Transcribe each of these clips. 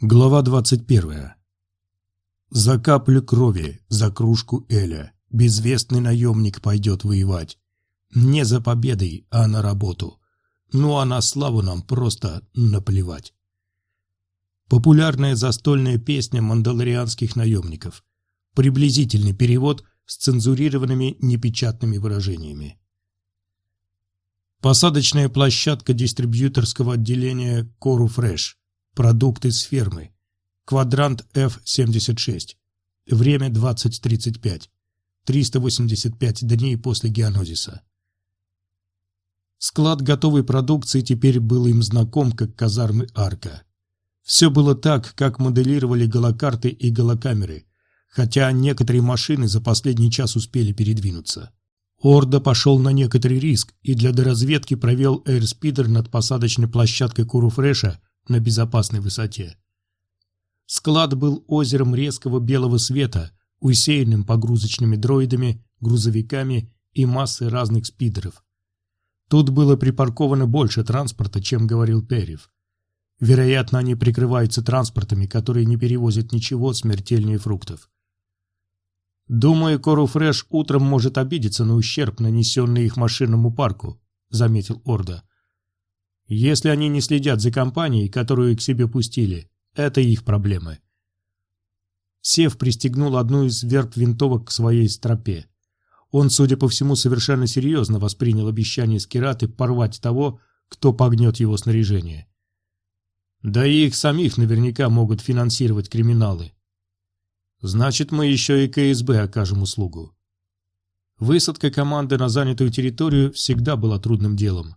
Глава 21. За каплю крови, за кружку Эля, безвестный наемник пойдет воевать. Не за победой, а на работу. Ну а на славу нам просто наплевать. Популярная застольная песня мандалорианских наемников. Приблизительный перевод с цензурированными непечатными выражениями. Посадочная площадка дистрибьюторского отделения Кору Фреш Продукты с фермы. Квадрант F76. Время 20.35. 385 дней после геонозиса. Склад готовой продукции теперь был им знаком, как казармы Арка. Все было так, как моделировали голокарты и голокамеры, хотя некоторые машины за последний час успели передвинуться. Орда пошел на некоторый риск и для доразведки провел эйрспидер над посадочной площадкой Куруфреша на безопасной высоте. Склад был озером резкого белого света, усеянным погрузочными дроидами, грузовиками и массой разных спидеров. Тут было припарковано больше транспорта, чем говорил Перев. Вероятно, они прикрываются транспортами, которые не перевозят ничего смертельнее фруктов. «Думаю, Кору Фреш утром может обидеться на ущерб, нанесенный их машинному парку», — заметил Орда. Если они не следят за компанией, которую к себе пустили, это их проблемы. Сев пристегнул одну из верб винтовок к своей стропе. Он, судя по всему, совершенно серьезно воспринял обещание Скираты порвать того, кто погнет его снаряжение. Да и их самих наверняка могут финансировать криминалы. Значит, мы еще и КСБ окажем услугу. Высадка команды на занятую территорию всегда была трудным делом.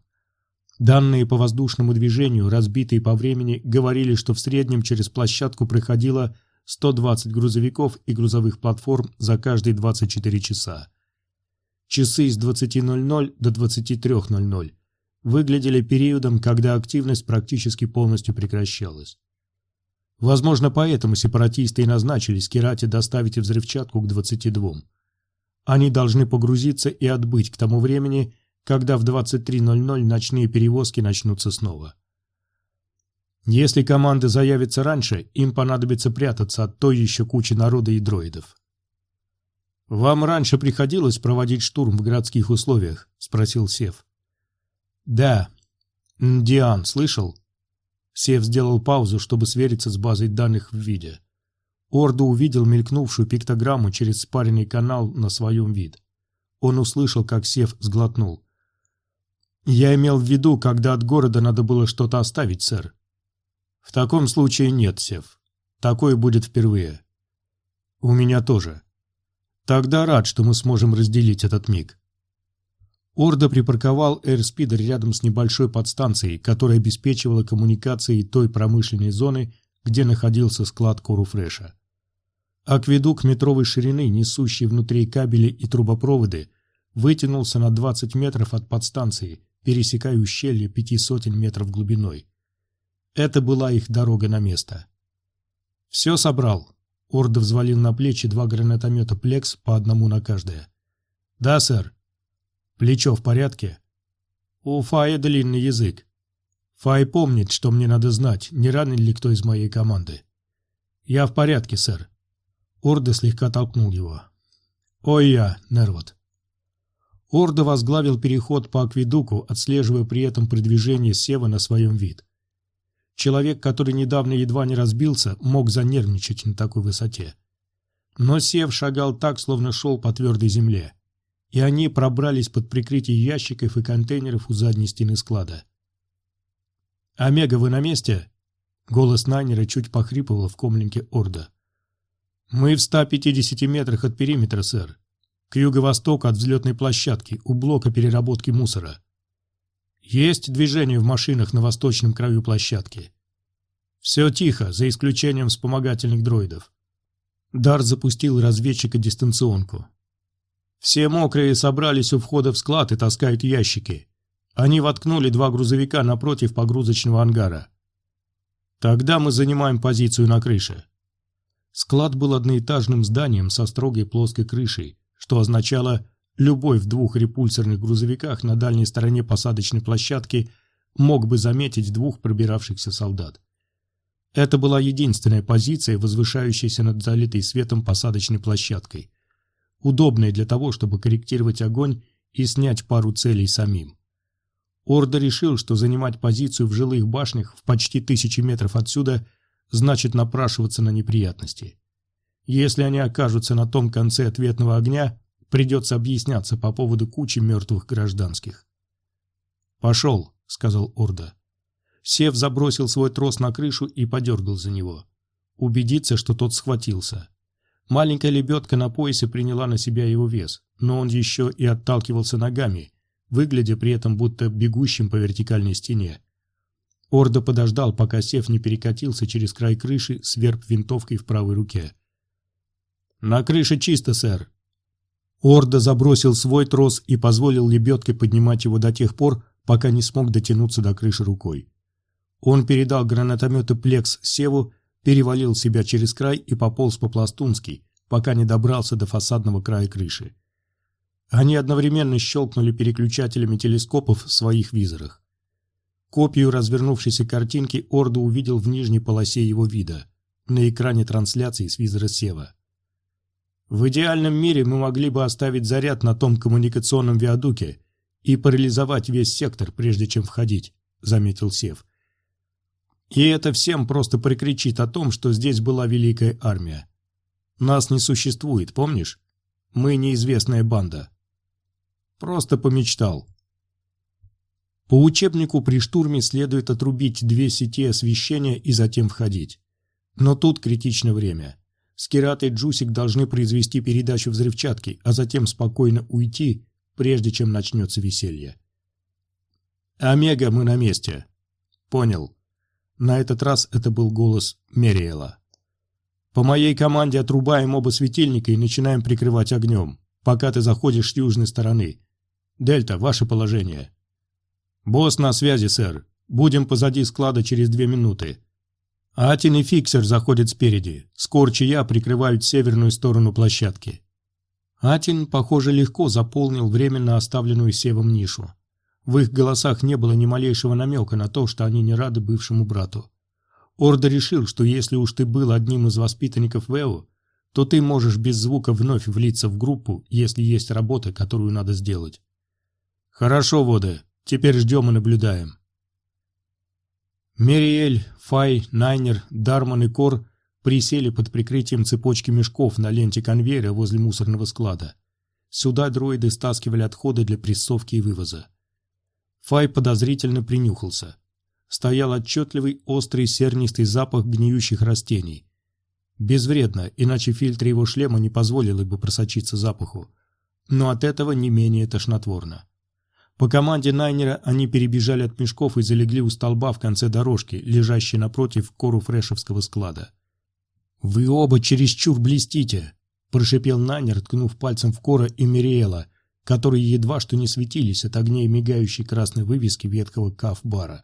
Данные по воздушному движению, разбитые по времени, говорили, что в среднем через площадку проходило 120 грузовиков и грузовых платформ за каждые 24 часа. Часы с 20.00 до 23.00 выглядели периодом, когда активность практически полностью прекращалась. Возможно, поэтому сепаратисты и назначили Скирате доставить взрывчатку к 22. Они должны погрузиться и отбыть к тому времени, когда в 23.00 ночные перевозки начнутся снова. Если команды заявятся раньше, им понадобится прятаться от той еще кучи народа и дроидов. «Вам раньше приходилось проводить штурм в городских условиях?» – спросил Сев. «Да». «Диан, слышал?» Сев сделал паузу, чтобы свериться с базой данных в виде. Орду увидел мелькнувшую пиктограмму через спаренный канал на своем вид. Он услышал, как Сев сглотнул. Я имел в виду, когда от города надо было что-то оставить, сэр. В таком случае нет, Сев. Такое будет впервые. У меня тоже. Тогда рад, что мы сможем разделить этот миг. Орда припарковал Эрспидер рядом с небольшой подстанцией, которая обеспечивала коммуникации той промышленной зоны, где находился склад Коруфреша. Акведук метровой ширины, несущий внутри кабели и трубопроводы, вытянулся на 20 метров от подстанции пересекая ущелье пяти сотен метров глубиной. Это была их дорога на место. «Все собрал». Орда взвалил на плечи два гранатомета «Плекс» по одному на каждое. «Да, сэр». «Плечо в порядке?» «У Фая длинный язык. Фай помнит, что мне надо знать, не ранен ли кто из моей команды». «Я в порядке, сэр». Орда слегка толкнул его. «Ой я, Нервот». Орда возглавил переход по акведуку, отслеживая при этом продвижение Сева на своем вид. Человек, который недавно едва не разбился, мог занервничать на такой высоте. Но Сев шагал так, словно шел по твердой земле. И они пробрались под прикрытие ящиков и контейнеров у задней стены склада. «Омега, вы на месте?» Голос Найнера чуть похрипывал в комлинке Орда. «Мы в 150 метрах от периметра, сэр к юго-востоку от взлетной площадки, у блока переработки мусора. Есть движение в машинах на восточном краю площадки. Все тихо, за исключением вспомогательных дроидов. Дар запустил разведчика дистанционку. Все мокрые собрались у входа в склад и таскают ящики. Они воткнули два грузовика напротив погрузочного ангара. Тогда мы занимаем позицию на крыше. Склад был одноэтажным зданием со строгой плоской крышей, что означало любой в двух репульсорных грузовиках на дальней стороне посадочной площадки мог бы заметить двух пробиравшихся солдат. Это была единственная позиция, возвышающаяся над залитой светом посадочной площадкой. Удобная для того, чтобы корректировать огонь и снять пару целей самим. Орда решил, что занимать позицию в жилых башнях в почти тысячи метров отсюда значит напрашиваться на неприятности. Если они окажутся на том конце ответного огня, придется объясняться по поводу кучи мертвых гражданских. «Пошел», — сказал Орда. Сев забросил свой трос на крышу и подергал за него. Убедиться, что тот схватился. Маленькая лебедка на поясе приняла на себя его вес, но он еще и отталкивался ногами, выглядя при этом будто бегущим по вертикальной стене. Орда подождал, пока Сев не перекатился через край крыши с винтовкой в правой руке. «На крыше чисто, сэр». Орда забросил свой трос и позволил лебедке поднимать его до тех пор, пока не смог дотянуться до крыши рукой. Он передал гранатометы «Плекс» Севу, перевалил себя через край и пополз по-пластунски, пока не добрался до фасадного края крыши. Они одновременно щелкнули переключателями телескопов в своих визорах. Копию развернувшейся картинки Орда увидел в нижней полосе его вида, на экране трансляции с визора Сева. В идеальном мире мы могли бы оставить заряд на том коммуникационном виадуке и парализовать весь сектор, прежде чем входить, заметил Сев. И это всем просто прикричит о том, что здесь была великая армия. Нас не существует, помнишь? Мы неизвестная банда. Просто помечтал. По учебнику при штурме следует отрубить две сети освещения и затем входить. Но тут критично время. Скират и Джусик должны произвести передачу взрывчатки, а затем спокойно уйти, прежде чем начнется веселье. «Омега, мы на месте». «Понял». На этот раз это был голос Мериэла. «По моей команде отрубаем оба светильника и начинаем прикрывать огнем, пока ты заходишь с южной стороны. Дельта, ваше положение. Босс на связи, сэр. Будем позади склада через две минуты. Атин и Фиксер заходят спереди. Скорчи я прикрывают северную сторону площадки. Атин, похоже, легко заполнил временно оставленную Севом нишу. В их голосах не было ни малейшего намека на то, что они не рады бывшему брату. Орда решил, что если уж ты был одним из воспитанников Вэу, то ты можешь без звука вновь влиться в группу, если есть работа, которую надо сделать. «Хорошо, Воды. Теперь ждем и наблюдаем». Мериэль, Фай, Найнер, Дарман и Кор присели под прикрытием цепочки мешков на ленте конвейера возле мусорного склада. Сюда дроиды стаскивали отходы для прессовки и вывоза. Фай подозрительно принюхался. Стоял отчетливый острый сернистый запах гниющих растений. Безвредно, иначе фильтр его шлема не позволил бы просочиться запаху. Но от этого не менее тошнотворно. По команде Найнера они перебежали от мешков и залегли у столба в конце дорожки, лежащей напротив кору фрешевского склада. «Вы оба чересчур блестите!» – прошипел Найнер, ткнув пальцем в Кора и Мириэла, которые едва что не светились от огней мигающей красной вывески ветхого каф-бара.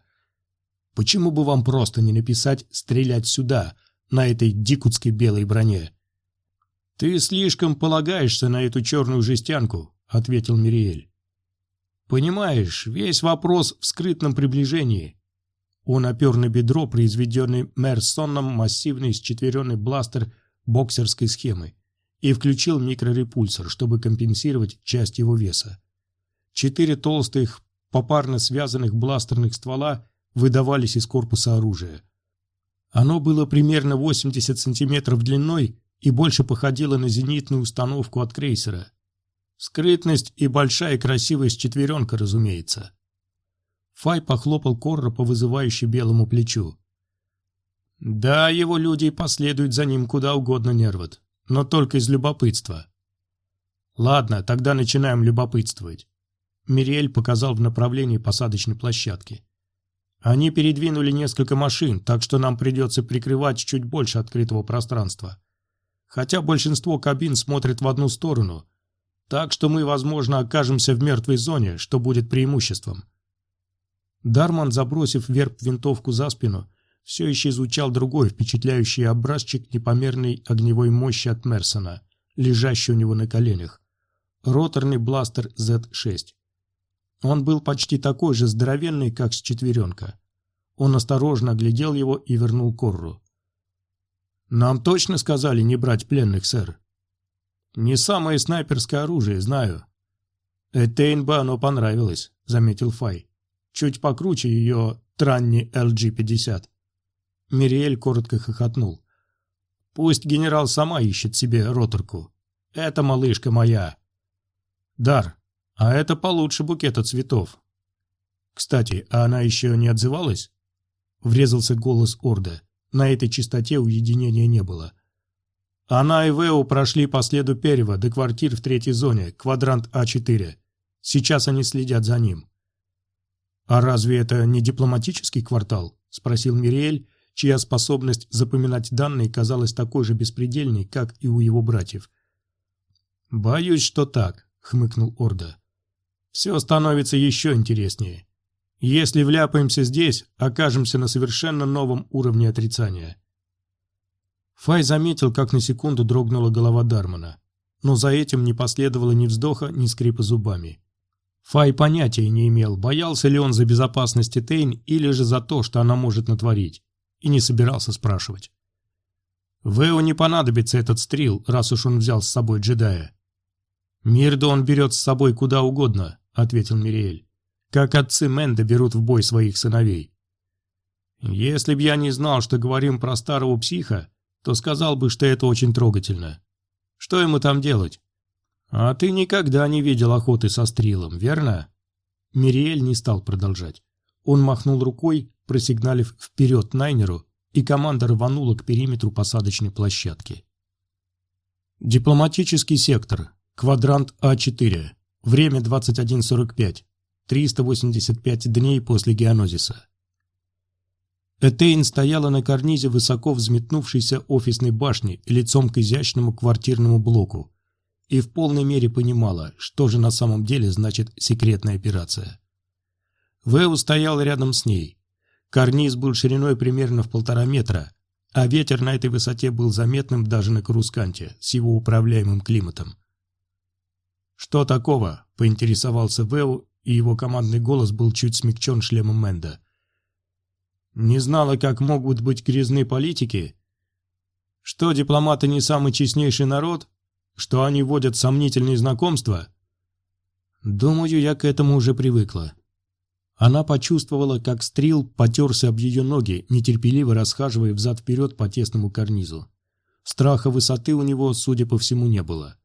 «Почему бы вам просто не написать «стрелять сюда» на этой дикутской белой броне?» «Ты слишком полагаешься на эту черную жестянку», — ответил Мириэль. Понимаешь, весь вопрос в скрытном приближении. Он опер на бедро, произведенный Мерсоном массивный счетверенный бластер боксерской схемы, и включил микрорепульсор, чтобы компенсировать часть его веса. Четыре толстых, попарно связанных бластерных ствола выдавались из корпуса оружия. Оно было примерно 80 сантиметров длиной и больше походило на зенитную установку от крейсера – Скрытность и большая красивость четверенка, разумеется. Фай похлопал Корра по вызывающей белому плечу. Да, его люди последуют за ним куда угодно нерват, но только из любопытства. Ладно, тогда начинаем любопытствовать. Мириэль показал в направлении посадочной площадки. Они передвинули несколько машин, так что нам придется прикрывать чуть больше открытого пространства. Хотя большинство кабин смотрит в одну сторону – так что мы, возможно, окажемся в мертвой зоне, что будет преимуществом. Дарман, забросив вверх винтовку за спину, все еще изучал другой впечатляющий образчик непомерной огневой мощи от Мерсона, лежащий у него на коленях. Роторный бластер Z6. Он был почти такой же здоровенный, как с четверенка. Он осторожно оглядел его и вернул Корру. Нам точно сказали не брать пленных, сэр. Не самое снайперское оружие, знаю. Этейн бы оно понравилось, заметил Фай. Чуть покруче ее Транни LG-50. Мириэль коротко хохотнул. Пусть генерал сама ищет себе роторку. Это малышка моя. Дар, а это получше букета цветов. Кстати, а она еще не отзывалась? Врезался голос Орда. На этой частоте уединения не было. Она и Вэу прошли по следу Перева до квартир в третьей зоне, квадрант А4. Сейчас они следят за ним. «А разве это не дипломатический квартал?» – спросил Мириэль, чья способность запоминать данные казалась такой же беспредельной, как и у его братьев. «Боюсь, что так», – хмыкнул Орда. «Все становится еще интереснее. Если вляпаемся здесь, окажемся на совершенно новом уровне отрицания. Фай заметил, как на секунду дрогнула голова Дармана, но за этим не последовало ни вздоха, ни скрипа зубами. Фай понятия не имел, боялся ли он за безопасность Тейн или же за то, что она может натворить, и не собирался спрашивать. Вэу не понадобится этот стрил, раз уж он взял с собой джедая. «Мирду он берет с собой куда угодно», — ответил Мириэль как отцы Менда берут в бой своих сыновей. Если б я не знал, что говорим про старого психа, то сказал бы, что это очень трогательно. Что ему там делать? А ты никогда не видел охоты со стрелом, верно? Мириэль не стал продолжать. Он махнул рукой, просигналив вперед Найнеру, и команда рванула к периметру посадочной площадки. Дипломатический сектор. Квадрант А4. Время 21.45. 385 дней после геонозиса. Этейн стояла на карнизе высоко взметнувшейся офисной башни лицом к изящному квартирному блоку и в полной мере понимала, что же на самом деле значит секретная операция. Вэу стоял рядом с ней. Карниз был шириной примерно в полтора метра, а ветер на этой высоте был заметным даже на Карусканте с его управляемым климатом. «Что такого?» – поинтересовался Вэу и его командный голос был чуть смягчен шлемом Мэнда. «Не знала, как могут быть грязны политики? Что дипломаты не самый честнейший народ? Что они водят сомнительные знакомства?» «Думаю, я к этому уже привыкла». Она почувствовала, как стрил потерся об ее ноги, нетерпеливо расхаживая взад-вперед по тесному карнизу. Страха высоты у него, судя по всему, не было.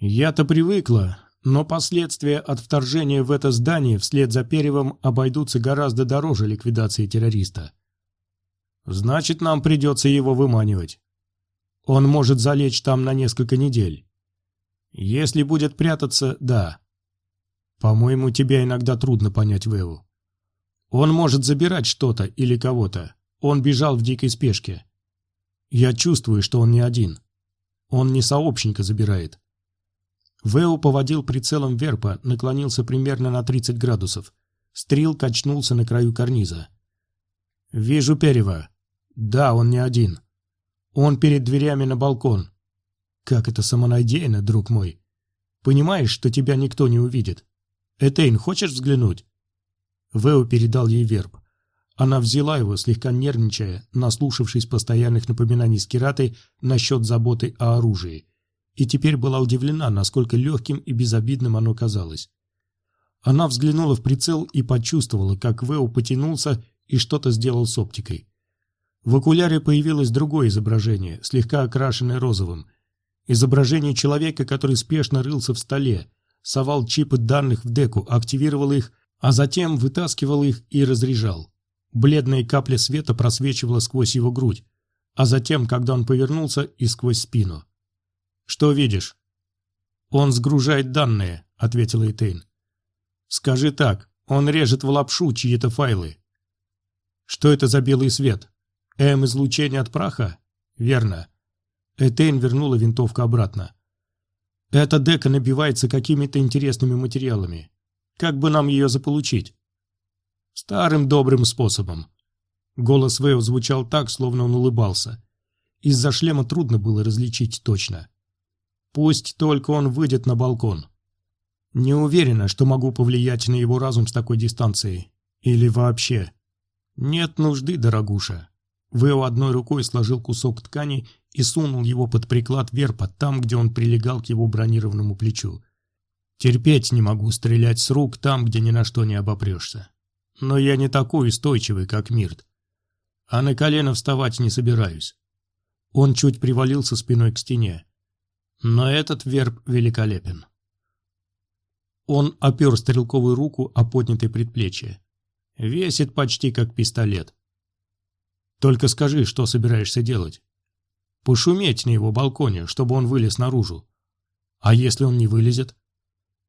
«Я-то привыкла, но последствия от вторжения в это здание вслед за Перевым обойдутся гораздо дороже ликвидации террориста. Значит, нам придется его выманивать. Он может залечь там на несколько недель. Если будет прятаться, да. По-моему, тебя иногда трудно понять, Вэу. Он может забирать что-то или кого-то. Он бежал в дикой спешке. Я чувствую, что он не один. Он не сообщника забирает. Вэу поводил прицелом верпа, наклонился примерно на 30 градусов. Стрил качнулся на краю карниза. «Вижу Перева. Да, он не один. Он перед дверями на балкон. Как это самонадеянно, друг мой. Понимаешь, что тебя никто не увидит? Этейн, хочешь взглянуть?» Вэу передал ей верб. Она взяла его, слегка нервничая, наслушавшись постоянных напоминаний Скираты насчет заботы о оружии и теперь была удивлена, насколько легким и безобидным оно казалось. Она взглянула в прицел и почувствовала, как Вэу потянулся и что-то сделал с оптикой. В окуляре появилось другое изображение, слегка окрашенное розовым. Изображение человека, который спешно рылся в столе, совал чипы данных в деку, активировал их, а затем вытаскивал их и разряжал. Бледная капля света просвечивала сквозь его грудь, а затем, когда он повернулся, и сквозь спину. «Что видишь?» «Он сгружает данные», — ответила Этейн. «Скажи так, он режет в лапшу чьи-то файлы». «Что это за белый свет? М-излучение от праха?» «Верно». Этейн вернула винтовку обратно. «Эта дека набивается какими-то интересными материалами. Как бы нам ее заполучить?» «Старым добрым способом». Голос Вэйв звучал так, словно он улыбался. Из-за шлема трудно было различить точно. Пусть только он выйдет на балкон. Не уверена, что могу повлиять на его разум с такой дистанции. Или вообще. Нет нужды, дорогуша. Вэо одной рукой сложил кусок ткани и сунул его под приклад верпа там, где он прилегал к его бронированному плечу. Терпеть не могу стрелять с рук там, где ни на что не обопрешься. Но я не такой устойчивый, как Мирт. А на колено вставать не собираюсь. Он чуть привалился спиной к стене. Но этот верб великолепен. Он опер стрелковую руку о поднятое предплечье. Весит почти как пистолет. Только скажи, что собираешься делать. Пошуметь на его балконе, чтобы он вылез наружу. А если он не вылезет?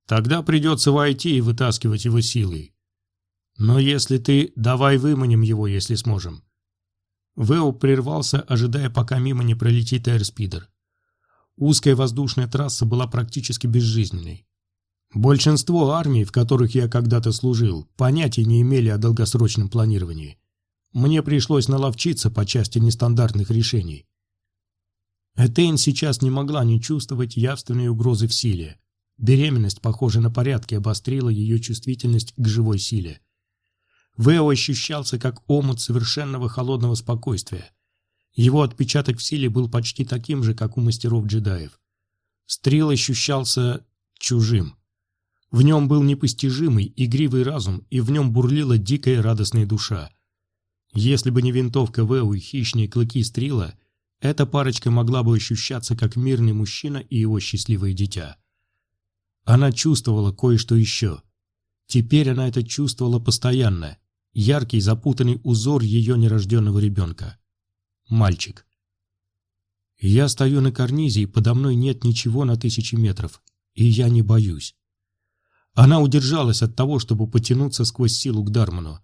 Тогда придется войти и вытаскивать его силой. Но если ты, давай выманим его, если сможем. Вэу прервался, ожидая, пока мимо не пролетит аэрспидер. Узкая воздушная трасса была практически безжизненной. Большинство армий, в которых я когда-то служил, понятия не имели о долгосрочном планировании. Мне пришлось наловчиться по части нестандартных решений. Этейн сейчас не могла не чувствовать явственной угрозы в силе. Беременность, похоже, на порядке обострила ее чувствительность к живой силе. Вэо ощущался как омут совершенного холодного спокойствия. Его отпечаток в силе был почти таким же, как у мастеров-джедаев. Стрел ощущался чужим. В нем был непостижимый, игривый разум, и в нем бурлила дикая радостная душа. Если бы не винтовка Вэу и хищные клыки Стрила, эта парочка могла бы ощущаться как мирный мужчина и его счастливое дитя. Она чувствовала кое-что еще. Теперь она это чувствовала постоянно. Яркий запутанный узор ее нерожденного ребенка. Мальчик. Я стою на карнизе, и подо мной нет ничего на тысячи метров, и я не боюсь. Она удержалась от того, чтобы потянуться сквозь силу к Дарману,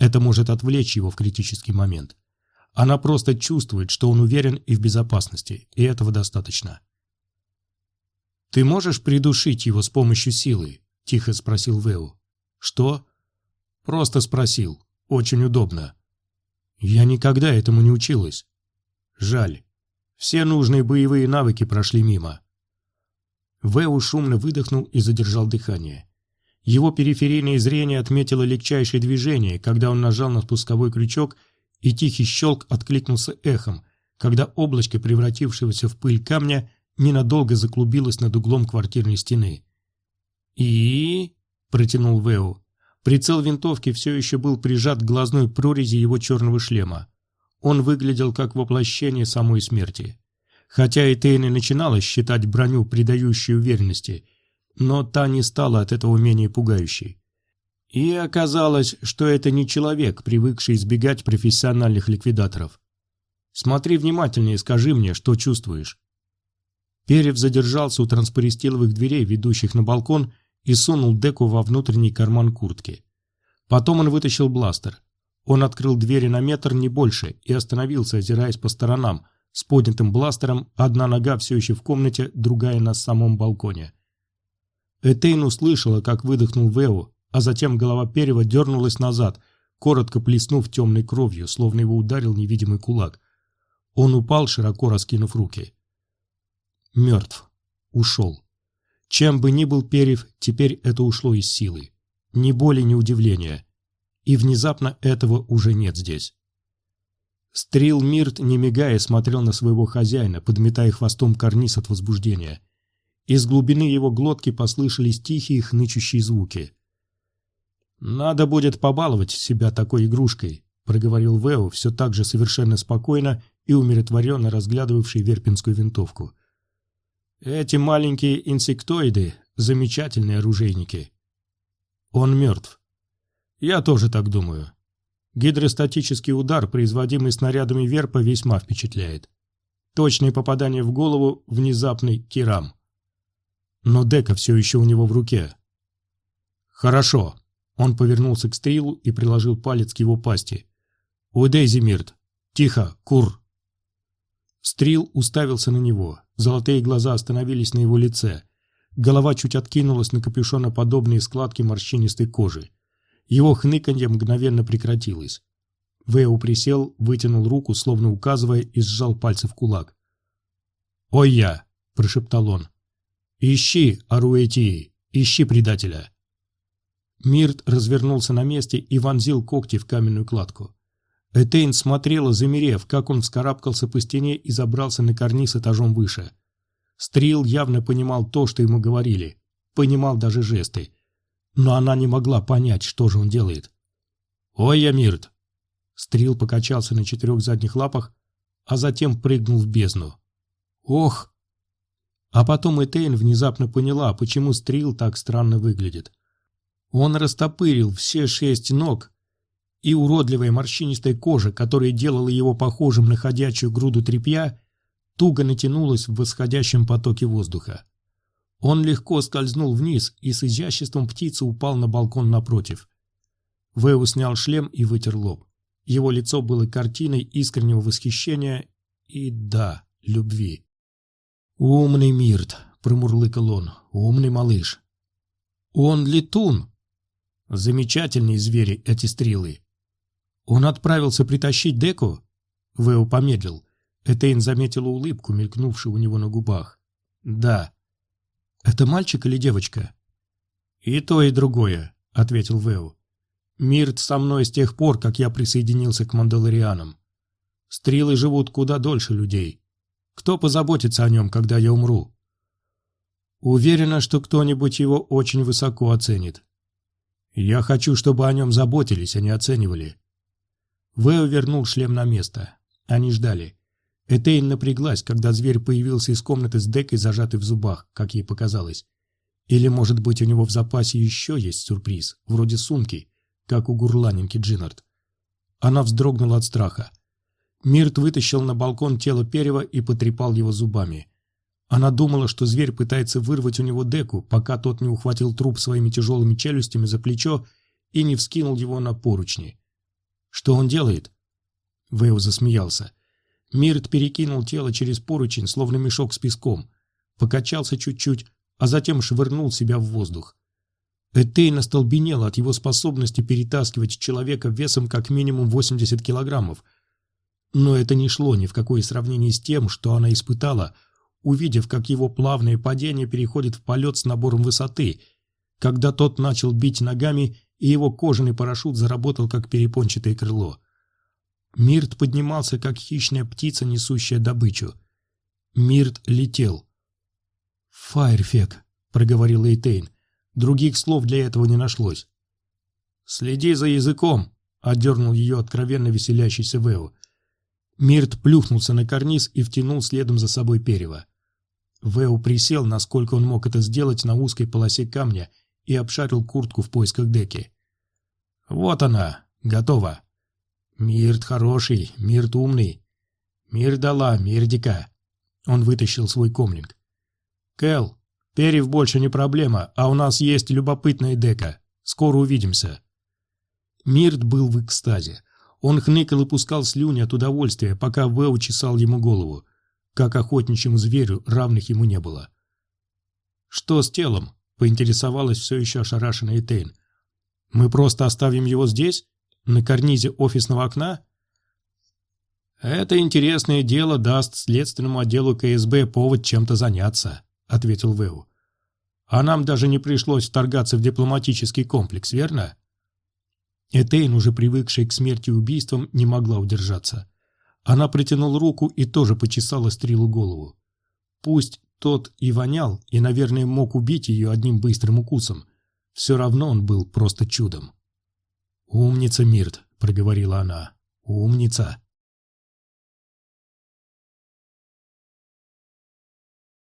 это может отвлечь его в критический момент. Она просто чувствует, что он уверен и в безопасности, и этого достаточно. «Ты можешь придушить его с помощью силы?» – тихо спросил Вэу. «Что?» «Просто спросил. Очень удобно». «Я никогда этому не училась». «Жаль. Все нужные боевые навыки прошли мимо». Вэу шумно выдохнул и задержал дыхание. Его периферийное зрение отметило легчайшее движение, когда он нажал на спусковой крючок, и тихий щелк откликнулся эхом, когда облачко, превратившегося в пыль камня, ненадолго заклубилось над углом квартирной стены. «И...» — протянул Вэу. Прицел винтовки все еще был прижат к глазной прорези его черного шлема. Он выглядел как воплощение самой смерти. Хотя и Тейна начинала считать броню придающей уверенности — но та не стала от этого менее пугающей. И оказалось, что это не человек, привыкший избегать профессиональных ликвидаторов. Смотри внимательнее и скажи мне, что чувствуешь. Перев задержался у транспористиловых дверей, ведущих на балкон, и сунул деку во внутренний карман куртки. Потом он вытащил бластер. Он открыл двери на метр, не больше, и остановился, озираясь по сторонам, с поднятым бластером, одна нога все еще в комнате, другая на самом балконе. Этейн услышала, как выдохнул Вео, а затем голова Перева дернулась назад, коротко плеснув темной кровью, словно его ударил невидимый кулак. Он упал, широко раскинув руки. Мертв. Ушел. Чем бы ни был Перев, теперь это ушло из силы. Ни боли, ни удивления. И внезапно этого уже нет здесь. Стрил Мирт, не мигая, смотрел на своего хозяина, подметая хвостом карниз от возбуждения. Из глубины его глотки послышались тихие хнычущие звуки. «Надо будет побаловать себя такой игрушкой», — проговорил Вэо, все так же совершенно спокойно и умиротворенно разглядывавший верпинскую винтовку. «Эти маленькие инсектоиды — замечательные оружейники. Он мертв. Я тоже так думаю. Гидростатический удар, производимый снарядами верпа, весьма впечатляет. Точное попадание в голову — внезапный кирам но дека все еще у него в руке. «Хорошо». Он повернулся к Стрилу и приложил палец к его пасти. «Уйдей, Зимирт! Тихо, кур!» Стрил уставился на него. Золотые глаза остановились на его лице. Голова чуть откинулась на капюшоноподобные складки морщинистой кожи. Его хныканье мгновенно прекратилось. Вэу присел, вытянул руку, словно указывая, и сжал пальцы в кулак. «Ой я!» – прошептал он. «Ищи, Аруэти, ищи предателя!» Мирт развернулся на месте и вонзил когти в каменную кладку. Этейн смотрела, замерев, как он вскарабкался по стене и забрался на карниз этажом выше. Стрил явно понимал то, что ему говорили. Понимал даже жесты. Но она не могла понять, что же он делает. «Ой, я Мирт!» Стрил покачался на четырех задних лапах, а затем прыгнул в бездну. «Ох!» А потом Этейн внезапно поняла, почему Стрил так странно выглядит. Он растопырил все шесть ног, и уродливая морщинистая кожа, которая делала его похожим на ходячую груду тряпья, туго натянулась в восходящем потоке воздуха. Он легко скользнул вниз и с изяществом птицы упал на балкон напротив. Вэу снял шлем и вытер лоб. Его лицо было картиной искреннего восхищения и, да, любви. «Умный Мирт», — промурлыкал он, — «умный малыш». «Он летун!» Замечательные звери эти стрелы. Он отправился притащить Деку? Вэу помедлил. Этейн заметила улыбку, мелькнувшую у него на губах. «Да». «Это мальчик или девочка?» «И то, и другое», — ответил Вэу. «Мирт со мной с тех пор, как я присоединился к Мандалорианам. Стрелы живут куда дольше людей. Кто позаботится о нем, когда я умру?» «Уверена, что кто-нибудь его очень высоко оценит. Я хочу, чтобы о нем заботились, а не оценивали». Вэо вернул шлем на место. Они ждали. Этейн напряглась, когда зверь появился из комнаты с декой, зажатой в зубах, как ей показалось. Или, может быть, у него в запасе еще есть сюрприз, вроде сумки, как у гурланинки Джиннард. Она вздрогнула от страха. Мирт вытащил на балкон тело Перева и потрепал его зубами. Она думала, что зверь пытается вырвать у него деку, пока тот не ухватил труп своими тяжелыми челюстями за плечо и не вскинул его на поручни. «Что он делает?» Вэйл засмеялся. Мирт перекинул тело через поручень, словно мешок с песком, покачался чуть-чуть, а затем швырнул себя в воздух. Этейн остолбенела от его способности перетаскивать человека весом как минимум 80 килограммов. Но это не шло ни в какое сравнение с тем, что она испытала, увидев, как его плавное падение переходит в полет с набором высоты, когда тот начал бить ногами, и его кожаный парашют заработал, как перепончатое крыло. Мирт поднимался, как хищная птица, несущая добычу. Мирт летел. «Фаерфек», — проговорил Эйтейн. Других слов для этого не нашлось. «Следи за языком», — отдернул ее откровенно веселящийся Вэу. Мирт плюхнулся на карниз и втянул следом за собой перево. Вэу присел, насколько он мог это сделать, на узкой полосе камня и обшарил куртку в поисках деки. «Вот она, готова», Мирт хороший, Мирт умный. Мир дала, Мирдика. Он вытащил свой комлинг. Кэл, перьев больше не проблема, а у нас есть любопытная дека. Скоро увидимся. Мирт был в экстазе. Он хныкал и пускал слюни от удовольствия, пока Вэу чесал ему голову. Как охотничьему зверю, равных ему не было. «Что с телом?» — поинтересовалась все еще ошарашенная Тейн. «Мы просто оставим его здесь? на карнизе офисного окна? «Это интересное дело даст следственному отделу КСБ повод чем-то заняться», — ответил Вэу. «А нам даже не пришлось вторгаться в дипломатический комплекс, верно?» Этейн, уже привыкшая к смерти и убийствам, не могла удержаться. Она протянула руку и тоже почесала стрелу голову. Пусть тот и вонял, и, наверное, мог убить ее одним быстрым укусом, все равно он был просто чудом. «Умница, Мирт», — проговорила она. «Умница».